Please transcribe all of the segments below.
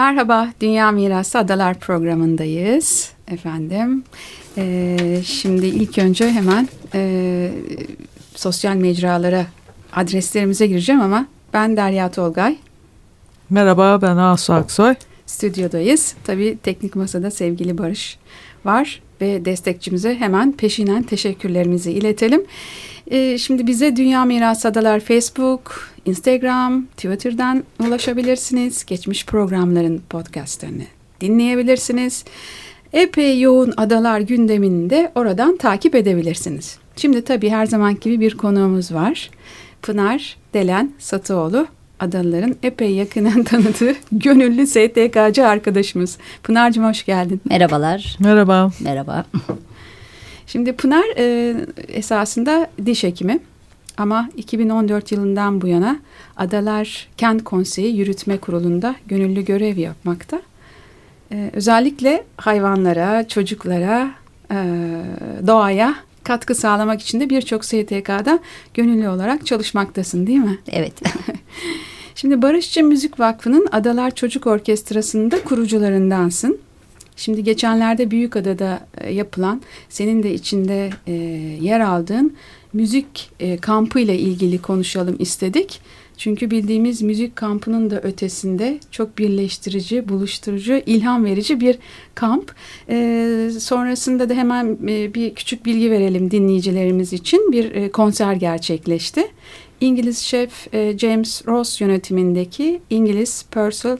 Merhaba, Dünya Mirası Adalar programındayız efendim. Ee, şimdi ilk önce hemen e, sosyal mecralara adreslerimize gireceğim ama ben Derya Tolgay. Merhaba, ben Asu Aksoy. Stüdyodayız. Tabii teknik masada sevgili Barış var ve destekçimize hemen peşinen teşekkürlerimizi iletelim. Ee, şimdi bize Dünya Mirası Adalar Facebook, Instagram, Twitter'dan ulaşabilirsiniz. Geçmiş programların podcastlarını dinleyebilirsiniz. Epey yoğun adalar gündemini de oradan takip edebilirsiniz. Şimdi tabii her zaman gibi bir konuğumuz var. Pınar Delen Satıoğlu adalıların epey yakından tanıdığı gönüllü STK'cı arkadaşımız. Pınar'cığım hoş geldin. Merhabalar. Merhaba. Merhaba. Şimdi Pınar e, esasında diş hekimi ama 2014 yılından bu yana Adalar Kent Konseyi Yürütme Kurulu'nda gönüllü görev yapmakta. E, özellikle hayvanlara, çocuklara, e, doğaya katkı sağlamak için de birçok STK'da gönüllü olarak çalışmaktasın değil mi? Evet. Şimdi Barışçı Müzik Vakfı'nın Adalar Çocuk Orkestrası'nda kurucularındansın. Şimdi geçenlerde Büyükada'da e, yapılan, senin de içinde e, yer aldığın müzik e, kampı ile ilgili konuşalım istedik. Çünkü bildiğimiz müzik kampının da ötesinde çok birleştirici, buluşturucu, ilham verici bir kamp. E, sonrasında da hemen e, bir küçük bilgi verelim dinleyicilerimiz için. Bir e, konser gerçekleşti. İngiliz şef e, James Ross yönetimindeki İngiliz Purcell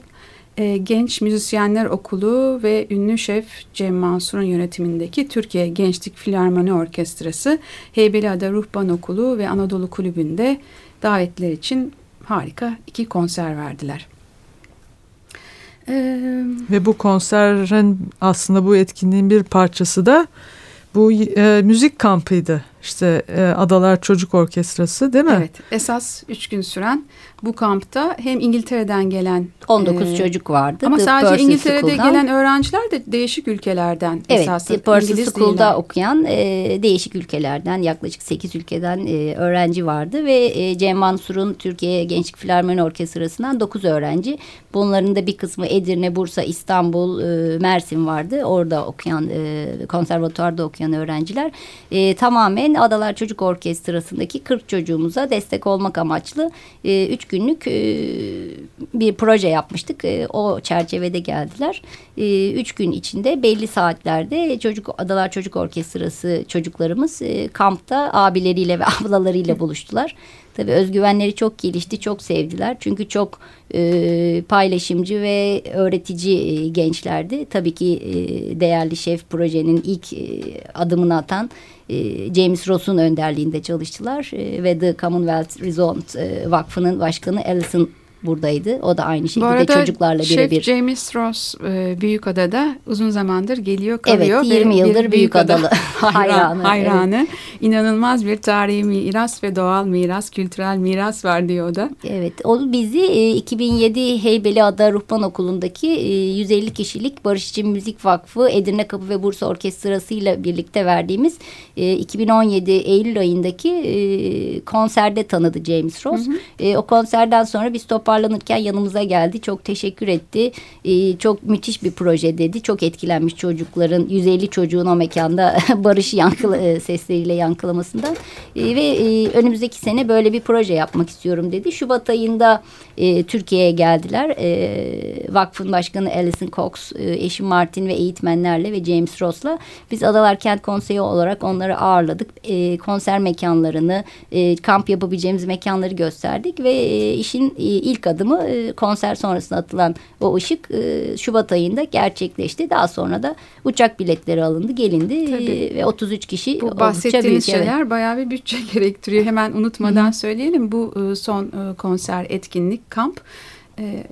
e, Genç Müzisyenler Okulu ve ünlü şef Cem Mansur'un yönetimindeki Türkiye Gençlik Filarmoni Orkestrası, Heybeliada Ruhban Okulu ve Anadolu Kulübü'nde davetler için harika iki konser verdiler. Ee, ve bu konserin aslında bu etkinliğin bir parçası da bu e, müzik kampıydı. İşte e, Adalar Çocuk Orkestrası değil mi? Evet. Esas üç gün süren bu kampta hem İngiltere'den gelen 19 e, çocuk vardı. Ama The sadece Percy İngiltere'de School'dan. gelen öğrenciler de değişik ülkelerden evet, esasında. Evet. Percy School'da değiller. okuyan e, değişik ülkelerden yaklaşık 8 ülkeden e, öğrenci vardı ve e, Cem Mansur'un Türkiye Gençlik Filarmoni Orkestrası'ndan 9 öğrenci. Bunların da bir kısmı Edirne, Bursa, İstanbul, e, Mersin vardı. Orada okuyan e, konservatuarda okuyan öğrenciler e, tamamen Adalar Çocuk Orkestrası'ndaki 40 çocuğumuza destek olmak amaçlı 3 e, günlük e, bir proje yapmıştık. E, o çerçevede geldiler. E, üç gün içinde belli saatlerde çocuk Adalar Çocuk Orkestrası çocuklarımız kampta abileriyle ve ablalarıyla buluştular. Tabii özgüvenleri çok gelişti, çok sevdiler. Çünkü çok e, paylaşımcı ve öğretici e, gençlerdi. Tabii ki e, değerli şef projenin ilk e, adımını atan e, James Ross'un önderliğinde çalıştılar. E, ve The Commonwealth Resort e, Vakfı'nın başkanı Alison buradaydı. O da aynı şekilde Bu arada çocuklarla birebir. Şef James Ross e, Büyükada'da uzun zamandır geliyor kalıyor. Evet 20 yıldır Büyükadalı hayranı. hayranı. Evet. İnanılmaz bir tarihi miras ve doğal miras, kültürel miras var diyor o da. Evet o bizi e, 2007 Heybeliada Ruhban Okulu'ndaki e, 150 kişilik Barışçı Müzik Vakfı Edirne Kapı ve Bursa Orkestrası ile birlikte verdiğimiz e, 2017 Eylül ayındaki e, konserde tanıdı James Ross. Hı hı. E, o konserden sonra biz toparlandık toparlanırken yanımıza geldi. Çok teşekkür etti. E, çok müthiş bir proje dedi. Çok etkilenmiş çocukların 150 çocuğun o mekanda barış yankılı e, sesleriyle yankılamasından. E, ve e, önümüzdeki sene böyle bir proje yapmak istiyorum dedi. Şubat ayında e, Türkiye'ye geldiler. E, vakfın başkanı Alison Cox, e, eşim Martin ve eğitmenlerle ve James Ross'la biz Adalar Kent Konseyi olarak onları ağırladık. E, konser mekanlarını, e, kamp yapabileceğimiz mekanları gösterdik ve e, işin e, ilk adımı e, konser sonrasında atılan o ışık e, Şubat ayında gerçekleşti. Daha sonra da uçak biletleri alındı, gelindi Tabii. ve 33 kişi Bu bahsettiğiniz büyük, şeyler evet. bayağı bir bütçe gerektiriyor. Hemen unutmadan söyleyelim. Bu e, son konser, etkinlik, kamp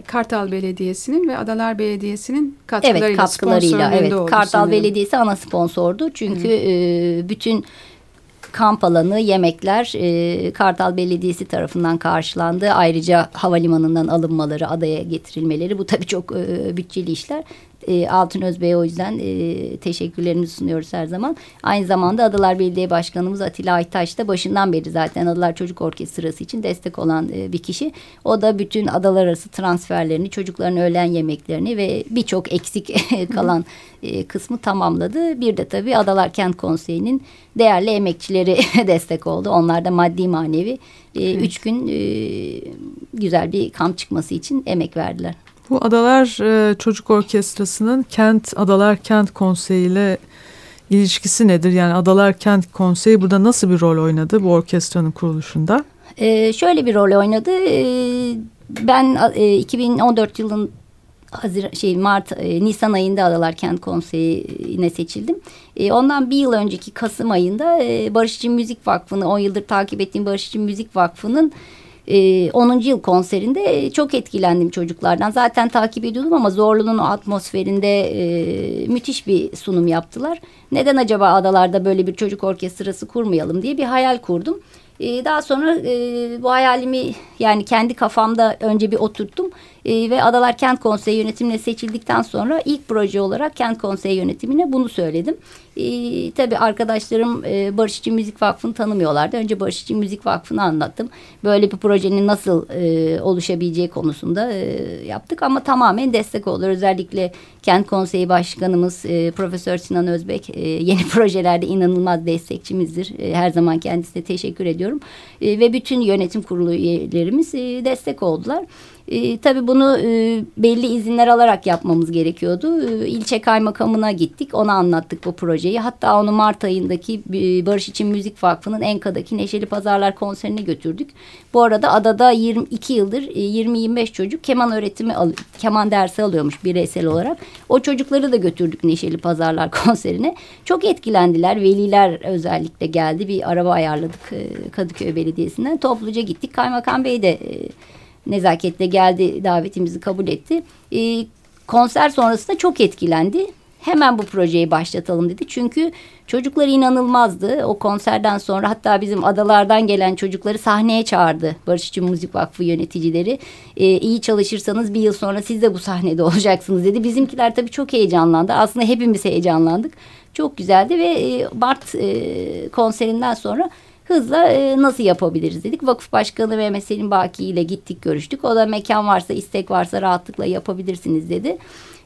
Kartal Belediyesi'nin ve Adalar Belediyesi'nin katkılarıyla, evet, katkılarıyla evet. Kartal sanırım. Belediyesi ana sponsordu. Çünkü e, bütün kamp alanı, yemekler e, Kartal Belediyesi tarafından karşılandı. Ayrıca havalimanından alınmaları, adaya getirilmeleri bu tabii çok e, bütçeli işler. E, Altın Özbey'e o yüzden e, teşekkürlerimizi sunuyoruz her zaman. Aynı zamanda Adalar Belediye Başkanımız Atilla Aytaş da başından beri zaten Adalar Çocuk Orkestrası için destek olan e, bir kişi. O da bütün adalar arası transferlerini, çocukların öğlen yemeklerini ve birçok eksik kalan e, kısmı tamamladı. Bir de tabii Adalar Kent Konseyi'nin değerli emekçileri destek oldu. Onlar da maddi manevi e, evet. üç gün e, güzel bir kamp çıkması için emek verdiler. Bu Adalar e, Çocuk Orkestrası'nın Kent Adalar Kent Konseyi ile ilişkisi nedir? Yani Adalar Kent Konseyi burada nasıl bir rol oynadı bu orkestranın kuruluşunda? Ee, şöyle bir rol oynadı. Ee, ben e, 2014 yılın Hazir, şey Mart e, Nisan ayında Adalar Kent Konseyi'ne seçildim. E, ondan bir yıl önceki Kasım ayında e, Barışçı Müzik Vakfı'nı 10 yıldır takip ettiğim Barışçı Müzik Vakfı'nın e, 10. yıl konserinde çok etkilendim çocuklardan. Zaten takip ediyordum ama Zorlu'nun atmosferinde e, müthiş bir sunum yaptılar. Neden acaba adalarda böyle bir çocuk orkestrası kurmayalım diye bir hayal kurdum. E, daha sonra e, bu hayalimi yani kendi kafamda önce bir oturttum e, ve Adalar Kent Konseyi yönetimine seçildikten sonra ilk proje olarak Kent Konseyi yönetimine bunu söyledim. E, tabii arkadaşlarım e, Barış Müzik Vakfı'nı tanımıyorlardı. Önce Barış Müzik Vakfı'nı anlattım. Böyle bir projenin nasıl e, oluşabileceği konusunda e, yaptık ama tamamen destek olur. Özellikle Kent Konseyi Başkanımız e, Profesör Sinan Özbek e, yeni projelerde inanılmaz destekçimizdir. E, her zaman kendisine teşekkür ediyorum. E, ve bütün yönetim kurulu üyelerimiz e, destek oldular. E, tabii bunu e, belli izinler alarak yapmamız gerekiyordu. E, ilçe kaymakamına gittik. Ona anlattık bu projeyi. Hatta onu Mart ayındaki e, Barış İçin Müzik Vakfı'nın Enka'daki Neşeli Pazarlar konserine götürdük. Bu arada adada 22 yıldır e, 20-25 çocuk keman öğretimi al keman dersi alıyormuş bireysel olarak. O çocukları da götürdük Neşeli Pazarlar konserine. Çok etkilendiler. Veliler özellikle geldi. Bir araba ayarladık e, Kadıköy Belediyesi'nden. Topluca gittik. Kaymakam Bey de e, nezaketle geldi davetimizi kabul etti. E, konser sonrasında çok etkilendi. Hemen bu projeyi başlatalım dedi. Çünkü çocuklar inanılmazdı. O konserden sonra hatta bizim adalardan gelen çocukları sahneye çağırdı. Barışçı Müzik Vakfı yöneticileri. Ee, iyi çalışırsanız bir yıl sonra siz de bu sahnede olacaksınız dedi. Bizimkiler tabii çok heyecanlandı. Aslında hepimiz heyecanlandık. Çok güzeldi ve e, Mart e, konserinden sonra hızla e, nasıl yapabiliriz dedik. Vakıf Başkanı Mehmet Selim Baki ile gittik görüştük. O da mekan varsa istek varsa rahatlıkla yapabilirsiniz dedi.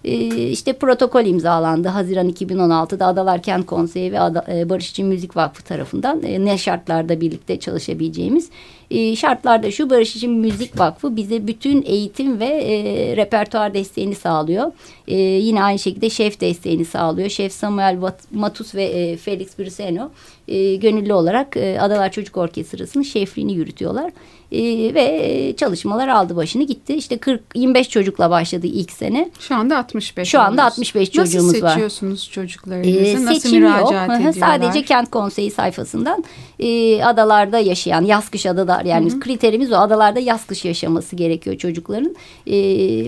E, işte protokol imzalandı. Haziran 2016'da Adalar Kent Konseyi ve Ada, e, Barış için Müzik Vakfı tarafından e, ne şartlarda birlikte çalışabileceğimiz e, şartlarda şu Barış için Müzik Vakfı bize bütün eğitim ve e, repertuar desteğini sağlıyor. E, yine aynı şekilde şef desteğini sağlıyor. Şef Samuel Matus ve e, Felix Bruseno e, gönüllü olarak e, Adalar Çocuk Orkestrası'nın şefliğini yürütüyorlar. E, ve çalışmalar aldı başını gitti. İşte 40 25 çocukla başladı ilk sene. Şu anda 65. Şu anda 65 çocuğumuz var. Nasıl seçiyorsunuz çocuklarınızı? Ee, Nasıl müracaat yok. ediyorlar? Sadece kent konseyi sayfasından e, adalarda yaşayan yaz kış adalar yani Hı -hı. kriterimiz o adalarda yaz kış yaşaması gerekiyor çocukların. E,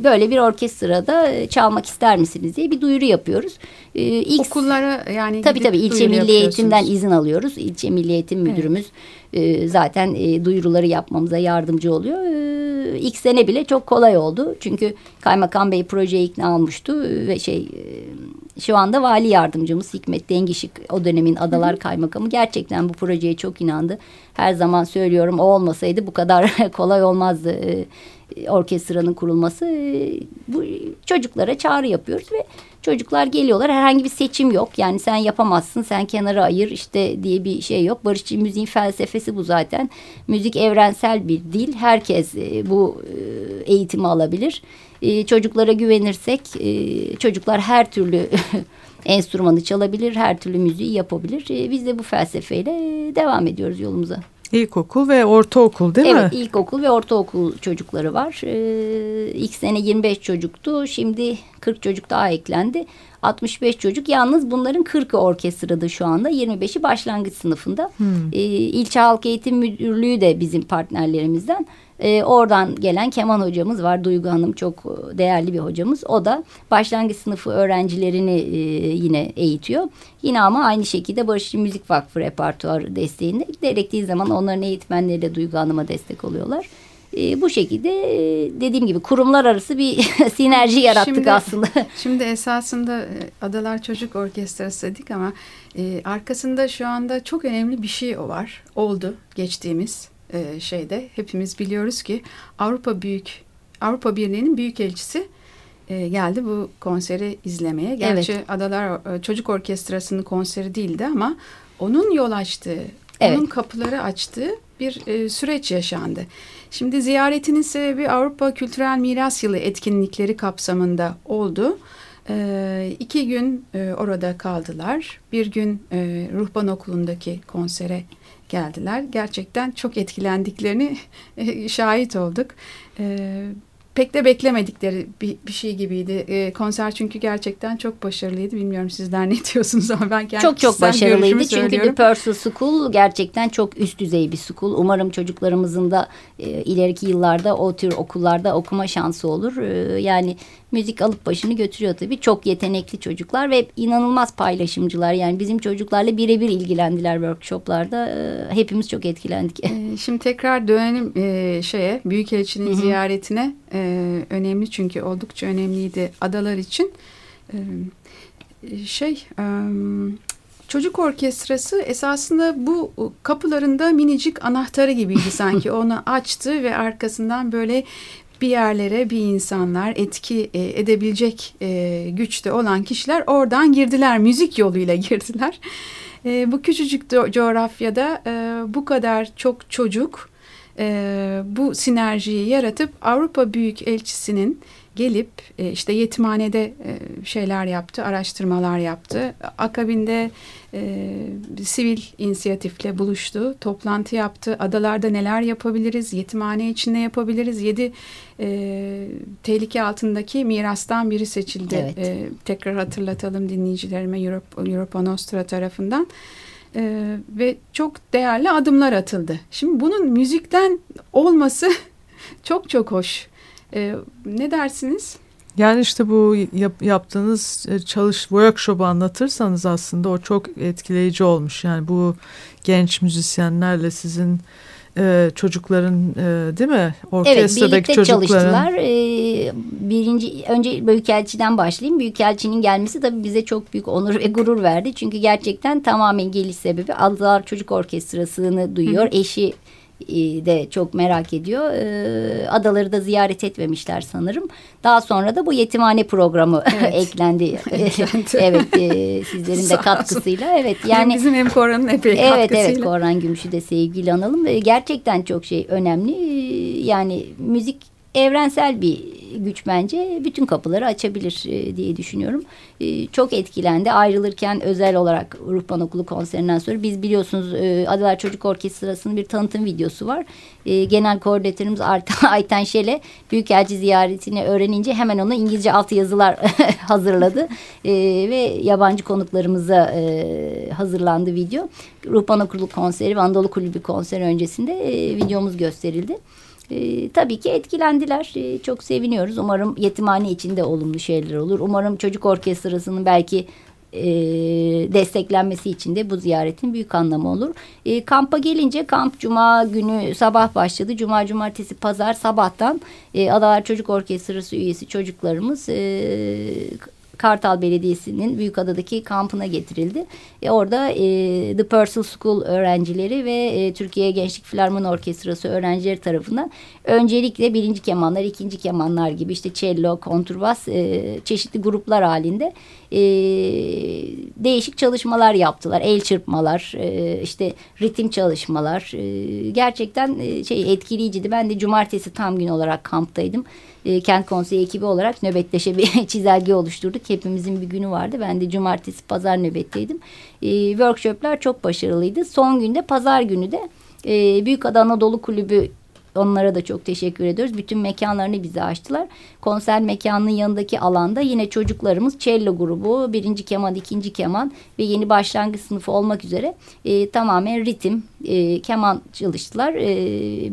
böyle bir orkestrada çalmak ister misiniz diye bir duyuru yapıyoruz. E, ilk, Okullara yani tabii tabii ilçe milli eğitimden izin alıyoruz. İlçe milli eğitim müdürümüz evet. e, zaten e, duyuruları yapmamıza yardımcı oluyor. E, ilk sene bile çok kolay oldu. Çünkü Kaymakam Bey projeye ikna olmuştu ve şey e, şu anda vali yardımcımız Hikmet Dengişik o dönemin Adalar Hı. Kaymakamı gerçekten bu projeye çok inandı. Her zaman söylüyorum o olmasaydı bu kadar kolay olmazdı. E, orkestranın kurulması e, bu çocuklara çağrı yapıyoruz ve çocuklar geliyorlar. Herhangi bir seçim yok. Yani sen yapamazsın sen kenara ayır işte diye bir şey yok. Barışçı müziğin felsefesi bu zaten. Müzik evrensel bir dil. Herkes e, bu e, eğitimi alabilir. Çocuklara güvenirsek çocuklar her türlü enstrümanı çalabilir her türlü müziği yapabilir. Biz de bu felsefeyle devam ediyoruz yolumuza. İlkokul ve ortaokul değil evet, mi? Evet ilkokul ve ortaokul çocukları var. Ee, ilk sene 25 çocuktu. Şimdi 40 çocuk daha eklendi. 65 çocuk. Yalnız bunların 40'ı orkestrada şu anda. 25'i başlangıç sınıfında. Hmm. Ee, İlçe Halk Eğitim Müdürlüğü de bizim partnerlerimizden. E, oradan gelen keman hocamız var. Duygu Hanım çok e, değerli bir hocamız. O da başlangıç sınıfı öğrencilerini e, yine eğitiyor. Yine ama aynı şekilde Barış Müzik Vakfı repertuar desteğinde gerektiği zaman onların eğitmenleri de Duygu Hanım'a destek oluyorlar. E, bu şekilde e, dediğim gibi kurumlar arası bir sinerji yarattık şimdi, aslında. Şimdi esasında e, Adalar Çocuk Orkestrası dedik ama e, arkasında şu anda çok önemli bir şey var. Oldu geçtiğimiz e, şeyde. Hepimiz biliyoruz ki Avrupa Büyük Avrupa Birliği'nin büyük elçisi e, geldi bu konseri izlemeye. Gerçi evet. Adalar e, Çocuk Orkestrası'nın konseri değildi ama onun yol açtığı, evet. onun kapıları açtığı bir e, süreç yaşandı. Şimdi ziyaretinin sebebi Avrupa Kültürel Miras Yılı etkinlikleri kapsamında oldu. E, iki gün e, orada kaldılar. Bir gün e, Ruhban Okulu'ndaki konsere geldiler. Gerçekten çok etkilendiklerini e, şahit olduk. E, pek de beklemedikleri bir, bir şey gibiydi. E, konser çünkü gerçekten çok başarılıydı. Bilmiyorum sizler ne diyorsunuz ama ben kendi Çok çok başarılıydı. Çünkü The Purcell School gerçekten çok üst düzey bir school. Umarım çocuklarımızın da e, ileriki yıllarda o tür okullarda okuma şansı olur. E, yani müzik alıp başını götürüyor tabii. Çok yetenekli çocuklar ve inanılmaz paylaşımcılar. Yani bizim çocuklarla birebir ilgilendiler workshoplarda. E, hepimiz çok etkilendik. E, şimdi tekrar dönelim e, şeye Büyükelçinin Hı -hı. ziyaretine. E, önemli çünkü oldukça önemliydi adalar için. E, şey... E, Çocuk orkestrası esasında bu kapılarında minicik anahtarı gibiydi sanki. Onu açtı ve arkasından böyle bir yerlere bir insanlar etki e, edebilecek e, güçte olan kişiler oradan girdiler. Müzik yoluyla girdiler. E, bu küçücük coğrafyada bu kadar çok çocuk bu sinerjiyi yaratıp Avrupa Büyük Elçisi'nin gelip e, işte yetimhanede e, şeyler yaptı, araştırmalar yaptı. Akabinde e, sivil inisiyatifle buluştu, toplantı yaptı. Adalarda neler yapabiliriz, yetimhane için ne yapabiliriz? Yedi e, tehlike altındaki mirastan biri seçildi. Evet. E, tekrar hatırlatalım dinleyicilerime Europa, Europa Nostra tarafından. Ee, ve çok değerli adımlar atıldı. Şimdi bunun müzikten olması çok çok hoş. E, ne dersiniz? Yani işte bu yap, yaptığınız e, çalış workshop'u anlatırsanız aslında o çok etkileyici olmuş. Yani bu genç müzisyenlerle sizin e, çocukların e, değil mi? Orkestradaki evet, çocukların. çalıştılar. E, birinci, önce Büyükelçi'den başlayayım. Büyükelçinin gelmesi tabii bize çok büyük onur ve gurur verdi. Çünkü gerçekten tamamen geliş sebebi Adalar Çocuk Orkestrası'nı duyuyor. Hı. Eşi de çok merak ediyor. E, adaları da ziyaret etmemişler sanırım. Daha sonra da bu yetimhane programı evet. eklendi. evet, e, sizlerin de katkısıyla. Evet, yani bizim hem Koran'ın epey evet, katkısıyla. Evet, evet Koran Gümüş'ü de sevgili analım. E, gerçekten çok şey önemli. E, yani müzik evrensel bir güç bence bütün kapıları açabilir e, diye düşünüyorum. E, çok etkilendi. Ayrılırken özel olarak Ruhban Okulu konserinden sonra biz biliyorsunuz e, Adalar Çocuk Orkestrası'nın bir tanıtım videosu var. Genel koordinatörümüz Ayten Şele Büyükelçi ziyaretini öğrenince hemen ona İngilizce altyazılar hazırladı. Ve yabancı konuklarımıza hazırlandı video. Ruhban Okulu konseri ve Anadolu Kulübü konseri öncesinde videomuz gösterildi. E, tabii ki etkilendiler. E, çok seviniyoruz. Umarım yetimhane içinde olumlu şeyler olur. Umarım çocuk orkestrasının belki e, desteklenmesi için de bu ziyaretin büyük anlamı olur. E, kampa gelince kamp cuma günü sabah başladı. Cuma, cumartesi, pazar sabahtan e, Adalar Çocuk Orkestrası üyesi çocuklarımız e, Kartal Belediyesi'nin Büyükada'daki kampına getirildi. E, orada e, The Purcell School öğrencileri ve e, Türkiye Gençlik Filarmoni Orkestrası öğrencileri tarafından öncelikle birinci kemanlar, ikinci kemanlar gibi işte cello, kontrbas e, çeşitli gruplar halinde e, değişik çalışmalar yaptılar. El çırpmalar, e, işte ritim çalışmalar. E, gerçekten e, şey etkileyiciydi. Ben de cumartesi tam gün olarak kamptaydım e, kent konseyi ekibi olarak nöbetleşe bir çizelge oluşturduk. Hepimizin bir günü vardı. Ben de cumartesi pazar nöbetteydim. E, workshoplar çok başarılıydı. Son günde pazar günü de e, Büyükada Anadolu Kulübü Onlara da çok teşekkür ediyoruz. Bütün mekanlarını bize açtılar. Konser mekanının yanındaki alanda yine çocuklarımız cello grubu, birinci keman, ikinci keman ve yeni başlangıç sınıfı olmak üzere e, tamamen ritim, e, keman çalıştılar. E,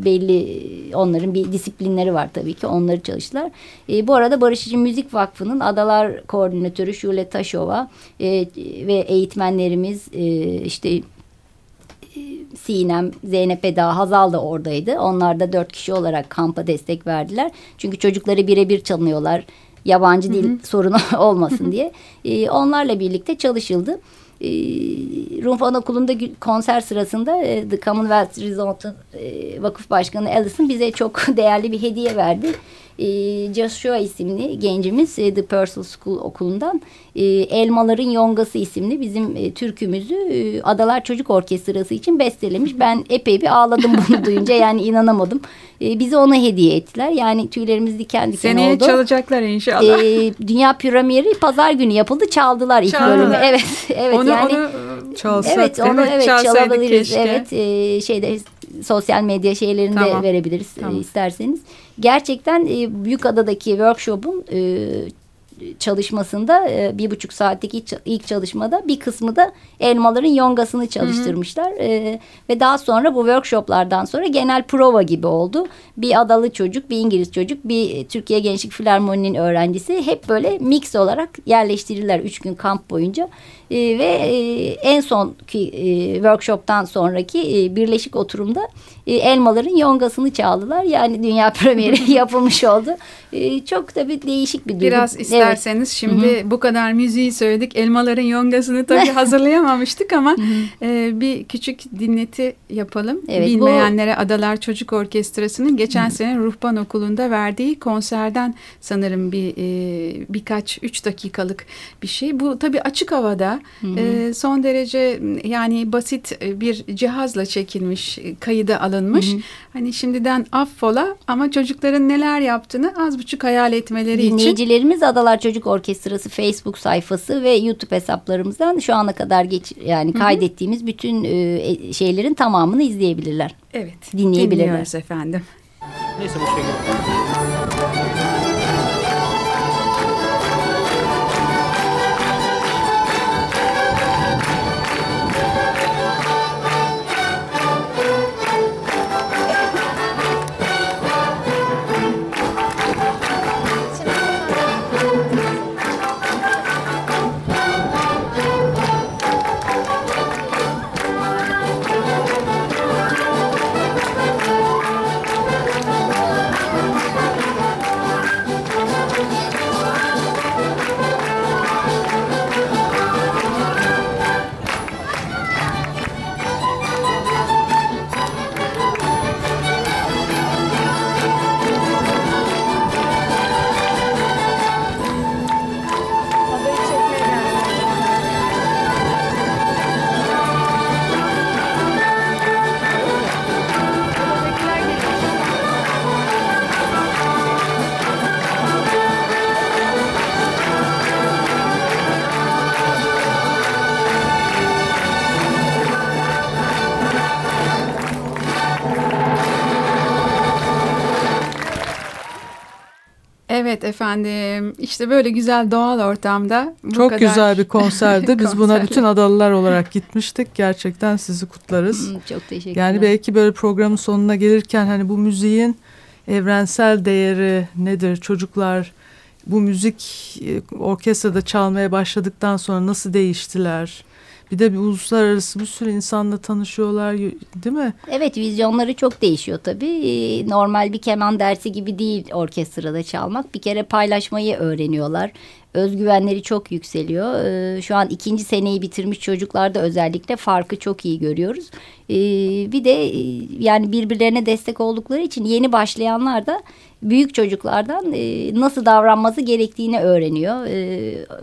belli onların bir disiplinleri var tabii ki. Onları çalıştılar. E, bu arada Barışçı Müzik Vakfı'nın Adalar Koordinatörü Şule Taşova e, ve eğitmenlerimiz e, işte Sinem, Zeynep Eda, Hazal da oradaydı. Onlar da dört kişi olarak kampa destek verdiler. Çünkü çocukları birebir tanıyorlar. Yabancı dil sorunu olmasın diye. E, onlarla birlikte çalışıldı. E, Rum Anaokulu'nda konser sırasında e, The Commonwealth Resort e, Vakıf Başkanı Allison bize çok değerli bir hediye verdi e, Joshua isimli gencimiz e, The Purcell School okulundan e, Elmaların Yongası isimli bizim e, türkümüzü Adalar Çocuk Orkestrası için bestelemiş. Ben epey bir ağladım bunu duyunca yani inanamadım. E, bize ona hediye ettiler. Yani tüylerimiz diken diken Seneye oldu. Seneye çalacaklar inşallah. E, Dünya Premieri pazar günü yapıldı. Çaldılar ilk Çaldılar. bölümü. Evet. evet onu, yani, onu çalsak. Evet onu evet, çalabiliriz. Keşke. Evet e, şeyde sosyal medya şeylerinde tamam. verebiliriz tamam. E, isterseniz. Gerçekten e, Büyükada'daki workshop'un e, çalışmasında e, bir buçuk saatlik ilk, çalışmada bir kısmı da elmaların yongasını çalıştırmışlar. Hı hı. E, ve daha sonra bu workshoplardan sonra genel prova gibi oldu. Bir adalı çocuk, bir İngiliz çocuk, bir Türkiye Gençlik Filarmoni'nin öğrencisi hep böyle mix olarak yerleştirirler üç gün kamp boyunca. E, ve en sonki workshoptan sonraki birleşik oturumda e, elmaların yongasını çaldılar. Yani dünya premieri yapılmış oldu. E, çok tabii değişik bir durum. Biraz isterseniz evet. şimdi Hı -hı. bu kadar müziği söyledik. Elmaların yongasını tabii hazırlayamamıştık ama e, bir küçük dinleti yapalım. Evet, Bilmeyenlere bu... Adalar Çocuk Orkestrası'nın geçen Hı -hı. sene Ruhban Okulu'nda verdiği konserden sanırım bir e, birkaç üç dakikalık bir şey. Bu tabii açık havada e, son derece yani basit bir cihazla çekilmiş, kayıda alınmış. Hı hı. Hani şimdiden affola ama çocukların neler yaptığını az buçuk hayal etmeleri için. Dinleyicilerimiz Adalar Çocuk Orkestrası Facebook sayfası ve YouTube hesaplarımızdan şu ana kadar geç yani kaydettiğimiz hı hı. bütün e, şeylerin tamamını izleyebilirler. Evet. Dinleyebilirler. Dinliyoruz efendim. Neyse bu şekilde. Evet efendim işte böyle güzel doğal ortamda. Bu Çok kadar... güzel bir konserdi. Biz buna bütün adalılar olarak gitmiştik. Gerçekten sizi kutlarız. Çok teşekkürler. Yani belki böyle programın sonuna gelirken hani bu müziğin evrensel değeri nedir? Çocuklar bu müzik e, orkestrada çalmaya başladıktan sonra nasıl değiştiler? Bir de bir uluslararası bir sürü insanla tanışıyorlar değil mi? Evet vizyonları çok değişiyor tabii. Ee, normal bir keman dersi gibi değil orkestrada çalmak. Bir kere paylaşmayı öğreniyorlar. Özgüvenleri çok yükseliyor. Ee, şu an ikinci seneyi bitirmiş çocuklarda özellikle farkı çok iyi görüyoruz. Ee, bir de e, yani birbirlerine destek oldukları için yeni başlayanlar da büyük çocuklardan e, nasıl davranması gerektiğini öğreniyor.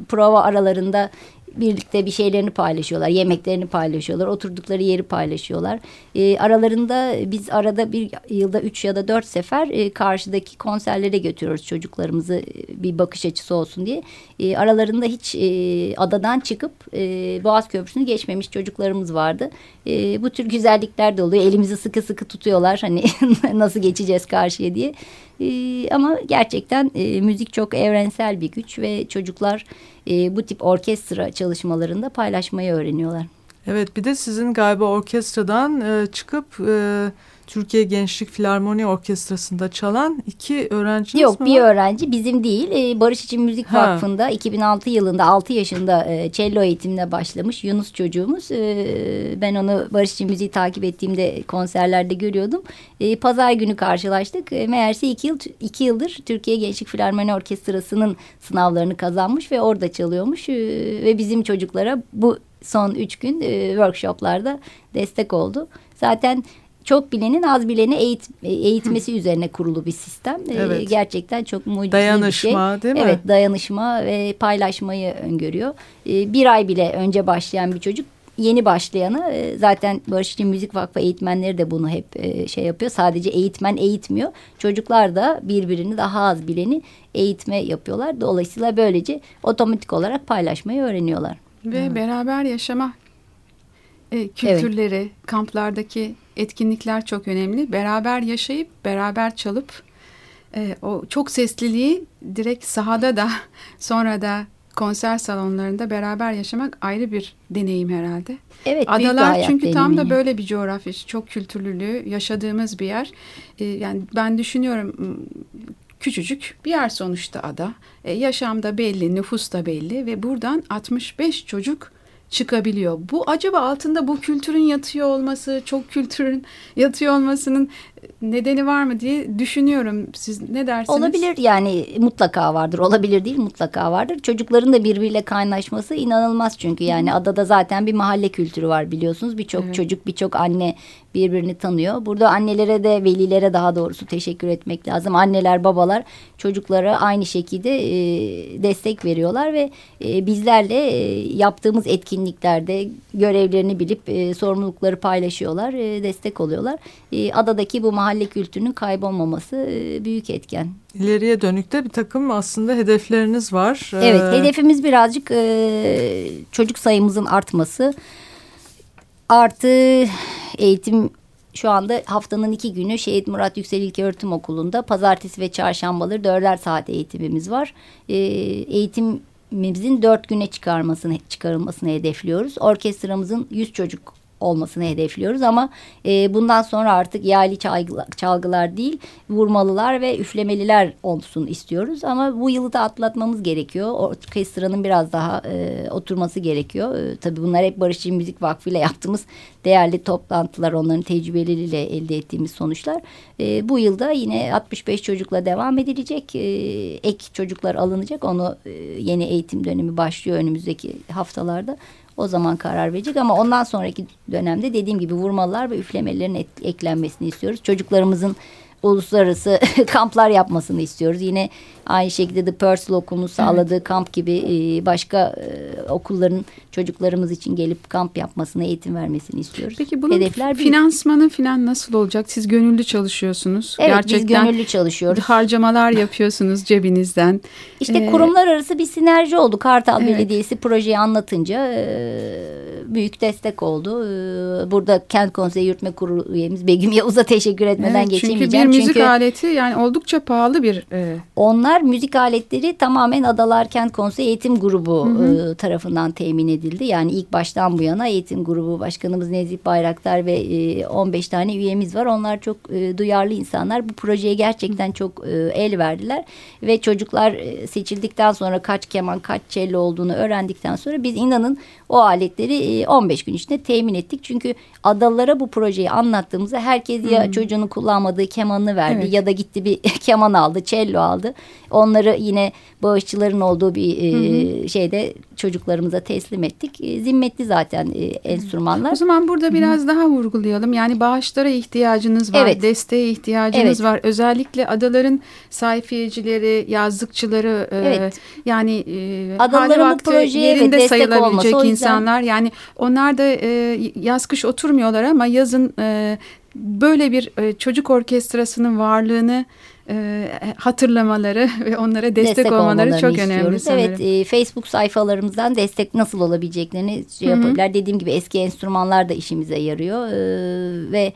Prova aralarında birlikte bir şeylerini paylaşıyorlar. Yemeklerini paylaşıyorlar. Oturdukları yeri paylaşıyorlar. E, aralarında biz arada bir yılda üç ya da dört sefer e, karşıdaki konserlere götürüyoruz çocuklarımızı e, bir bakış açısı olsun diye. E, aralarında hiç e, adadan çıkıp e, Boğaz Köprüsü'nü geçmemiş çocuklarımız vardı. E, bu tür güzellikler de oluyor. Elimizi sıkı sıkı tutuyorlar. Hani nasıl geçeceğiz karşıya diye. E, ama gerçekten e, müzik çok evrensel bir güç ve çocuklar e, bu tip orkestra çalışmalarında paylaşmayı öğreniyorlar. Evet bir de sizin galiba orkestradan e, çıkıp e, Türkiye Gençlik Filarmoni Orkestrası'nda çalan iki öğrenciniz Yok, mi bir var? öğrenci bizim değil. Ee, Barış İçin Müzik Ha. Vakfı'nda 2006 yılında 6 yaşında e, cello eğitimine başlamış Yunus çocuğumuz. Ee, ben onu Barış İçin Müziği takip ettiğimde konserlerde görüyordum. Ee, Pazar günü karşılaştık. Ee, Meğerse iki, yıl, iki yıldır Türkiye Gençlik Filarmoni Orkestrası'nın sınavlarını kazanmış ve orada çalıyormuş. Ee, Ve bizim çocuklara bu son üç gün e, workshoplarda destek oldu. Zaten çok bilenin az bileni eğit, eğitmesi üzerine kurulu bir sistem. Ee, Evet. Gerçekten çok mucize bir şey. Dayanışma değil mi? Evet dayanışma ve paylaşmayı öngörüyor. Ee, bir ay bile önce başlayan bir çocuk yeni başlayana e, zaten Barış İçin Müzik Vakfı eğitmenleri de bunu hep e, şey yapıyor. Sadece eğitmen eğitmiyor. Çocuklar da birbirini daha az bileni eğitme yapıyorlar. Dolayısıyla böylece otomatik olarak paylaşmayı öğreniyorlar. Ve beraber yaşama e, kültürleri, kamplardaki etkinlikler çok önemli. Beraber yaşayıp, beraber çalıp e, o çok sesliliği direkt sahada da sonra da konser salonlarında beraber yaşamak ayrı bir deneyim herhalde. Evet, Adalar çünkü tam da böyle bir coğrafya, çok kültürlülüğü yaşadığımız bir yer. E, yani ben düşünüyorum küçücük bir yer sonuçta ada. E, yaşamda belli, nüfus da belli ve buradan 65 çocuk çıkabiliyor. Bu acaba altında bu kültürün yatıyor olması, çok kültürün yatıyor olmasının nedeni var mı diye düşünüyorum. Siz ne dersiniz? Olabilir yani mutlaka vardır. Olabilir değil mutlaka vardır. Çocukların da birbiriyle kaynaşması inanılmaz çünkü yani adada zaten bir mahalle kültürü var biliyorsunuz. Birçok Evet. çocuk birçok anne birbirini tanıyor. Burada annelere de velilere daha doğrusu teşekkür etmek lazım. Anneler babalar çocuklara aynı şekilde e, destek veriyorlar ve e, bizlerle e, yaptığımız etkinliklerde görevlerini bilip e, sorumlulukları paylaşıyorlar, e, destek oluyorlar. E, adadaki bu mahalle kültürünün kaybolmaması e, büyük etken. İleriye dönük de bir takım aslında hedefleriniz var. Evet, Ee, hedefimiz birazcık e, çocuk sayımızın artması. Artı eğitim şu anda haftanın iki günü Şehit Murat Yüksel İlköğretim Okulu'nda pazartesi ve çarşambaları dörder saat eğitimimiz var. E, eğitimimizin dört güne çıkarmasını çıkarılmasını hedefliyoruz. Orkestramızın 100 çocuk olmasını hedefliyoruz ama e, bundan sonra artık yaylı çalgılar, çalgılar değil vurmalılar ve üflemeliler olsun istiyoruz ama bu yılı da atlatmamız gerekiyor. Orkestranın biraz daha e, oturması gerekiyor. E, tabii bunlar hep Barış İçin Müzik Vakfı ile yaptığımız değerli toplantılar onların tecrübeleriyle elde ettiğimiz sonuçlar. E, bu yılda yine 65 çocukla devam edilecek. E, ek çocuklar alınacak. Onu e, yeni eğitim dönemi başlıyor önümüzdeki haftalarda. O zaman karar verecek ama ondan sonraki dönemde dediğim gibi vurmalılar ve üflemelerin et- eklenmesini istiyoruz. Çocuklarımızın uluslararası kamplar yapmasını istiyoruz. Yine aynı şekilde The Purcell Okulu'nun sağladığı kamp gibi e, başka e, okulların çocuklarımız için gelip kamp yapmasına eğitim vermesini istiyoruz. Peki bunun Hedefler büyük. finansmanı falan nasıl olacak? Siz gönüllü çalışıyorsunuz. Evet Gerçekten biz gönüllü çalışıyoruz. harcamalar yapıyorsunuz cebinizden. İşte Ee, kurumlar arası bir sinerji oldu. Kartal Evet. Belediyesi projeyi anlatınca e, büyük destek oldu. E, burada Kent Konseyi Yürütme Kurulu üyemiz Begüm Yavuz'a teşekkür etmeden Evet, çünkü geçemeyeceğim. bir müzik çünkü aleti yani oldukça pahalı bir e, onlar müzik aletleri tamamen Adalar Kent Konseyi Eğitim Grubu e, tarafından temin edildi. Yani ilk baştan bu yana eğitim grubu başkanımız Nezih Bayraktar ve e, 15 tane üyemiz var. Onlar çok e, duyarlı insanlar. Bu projeye gerçekten çok e, el verdiler ve çocuklar e, seçildikten sonra kaç keman kaç cello olduğunu öğrendikten sonra biz inanın o aletleri e, 15 gün içinde temin ettik. Çünkü adalara bu projeyi anlattığımızda herkes ya çocuğunun kullanmadığı kemanını verdi Evet. ya da gitti bir keman aldı, cello aldı. Onları yine bağışçıların olduğu bir e, şeyde çocuklarımıza teslim ettik. E, zimmetli zaten e, enstrümanlar. O zaman burada biraz daha vurgulayalım. Yani bağışlara ihtiyacınız var, Evet. desteğe ihtiyacınız Evet. var. Özellikle adaların sayfiyecileri, yazdıkçıları, e, Evet. yani e, Adaların projeye yerinde olması, sayılabilecek yüzden- insanlar. Yani onlar da e, yaz kış oturmuyorlar ama yazın e, böyle bir e, çocuk orkestrasının varlığını e, hatırlamaları ve onlara destek, olmaları olmalarını çok önemli istiyoruz. sanırım. Evet, e, Facebook sayfalarımızdan destek nasıl olabileceklerini şey yapabilirler. Dediğim gibi eski enstrümanlar da işimize yarıyor. E, ve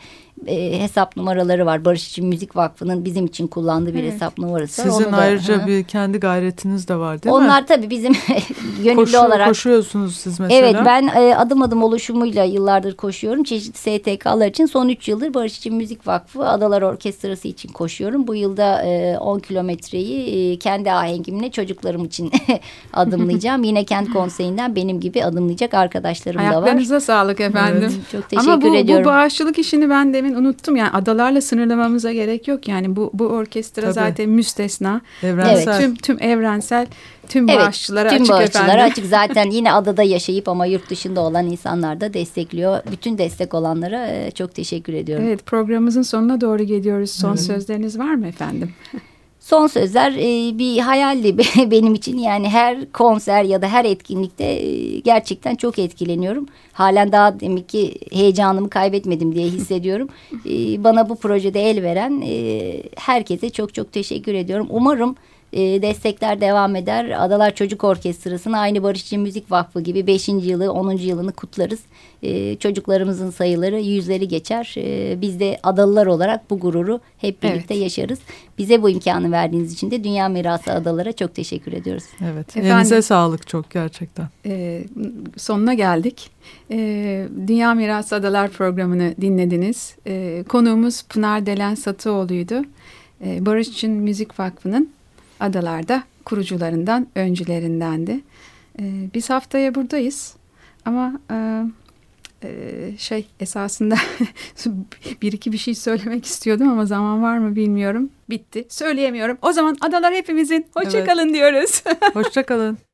e, hesap numaraları var. Barış için Müzik Vakfı'nın bizim için kullandığı bir evet. hesap numarası. Sizin da, ayrıca hı. bir kendi gayretiniz de var değil Onlar mi? Onlar tabii bizim gönüllü Koşu, olarak. Koşuyorsunuz siz mesela. Evet ben e, adım adım oluşumuyla yıllardır koşuyorum. Çeşitli STK'lar için son üç yıldır Barış için Müzik Vakfı Adalar Orkestrası için koşuyorum. Bu yılda e, 10 kilometreyi e, kendi ahengimle çocuklarım için adımlayacağım. Yine kent konseyinden benim gibi adımlayacak arkadaşlarım da var. Ayaklarınıza sağlık efendim. Evet. Çok teşekkür Ama bu, ediyorum. bu bağışçılık işini ben demin unuttum. Yani adalarla sınırlamamıza gerek yok. Yani bu, bu orkestra Tabii. zaten müstesna. Evrensel. Evet. Tüm, tüm evrensel tüm evet, bağışçılara tüm açık bağışçılara efendim. açık. Zaten yine adada yaşayıp ama yurt dışında olan insanlar da destekliyor. Bütün destek olanlara e, çok teşekkür ediyorum. Evet programımızın sonuna doğru geliyoruz. Son evet. sözleriniz var mı efendim? Son sözler e, bir hayaldi benim için. Yani her konser ya da her etkinlikte e, gerçekten çok etkileniyorum. Halen daha demek ki heyecanımı kaybetmedim diye hissediyorum. E, bana bu projede el veren e, herkese çok çok teşekkür ediyorum. Umarım e, destekler devam eder. Adalar Çocuk Orkestrası'nı aynı Barışçı Müzik Vakfı gibi 5. yılı 10. yılını kutlarız. E, çocuklarımızın sayıları yüzleri geçer. E, biz de adalılar olarak bu gururu hep birlikte evet. yaşarız. Bize bu imkanı verdiğiniz için de Dünya Mirası Adalara çok teşekkür ediyoruz. Evet. Efendim, Elinize sağlık çok gerçekten. E, sonuna geldik. E, Dünya Mirası Adalar programını dinlediniz. E, konuğumuz Pınar Delen Satıoğlu'ydu. E, Barış için Müzik Vakfı'nın adalarda kurucularından, öncülerindendi. E, biz haftaya buradayız ama e, e, şey esasında bir iki bir şey söylemek istiyordum ama zaman var mı bilmiyorum. Bitti. Söyleyemiyorum. O zaman adalar hepimizin. Hoşçakalın evet. diyoruz. Hoşçakalın.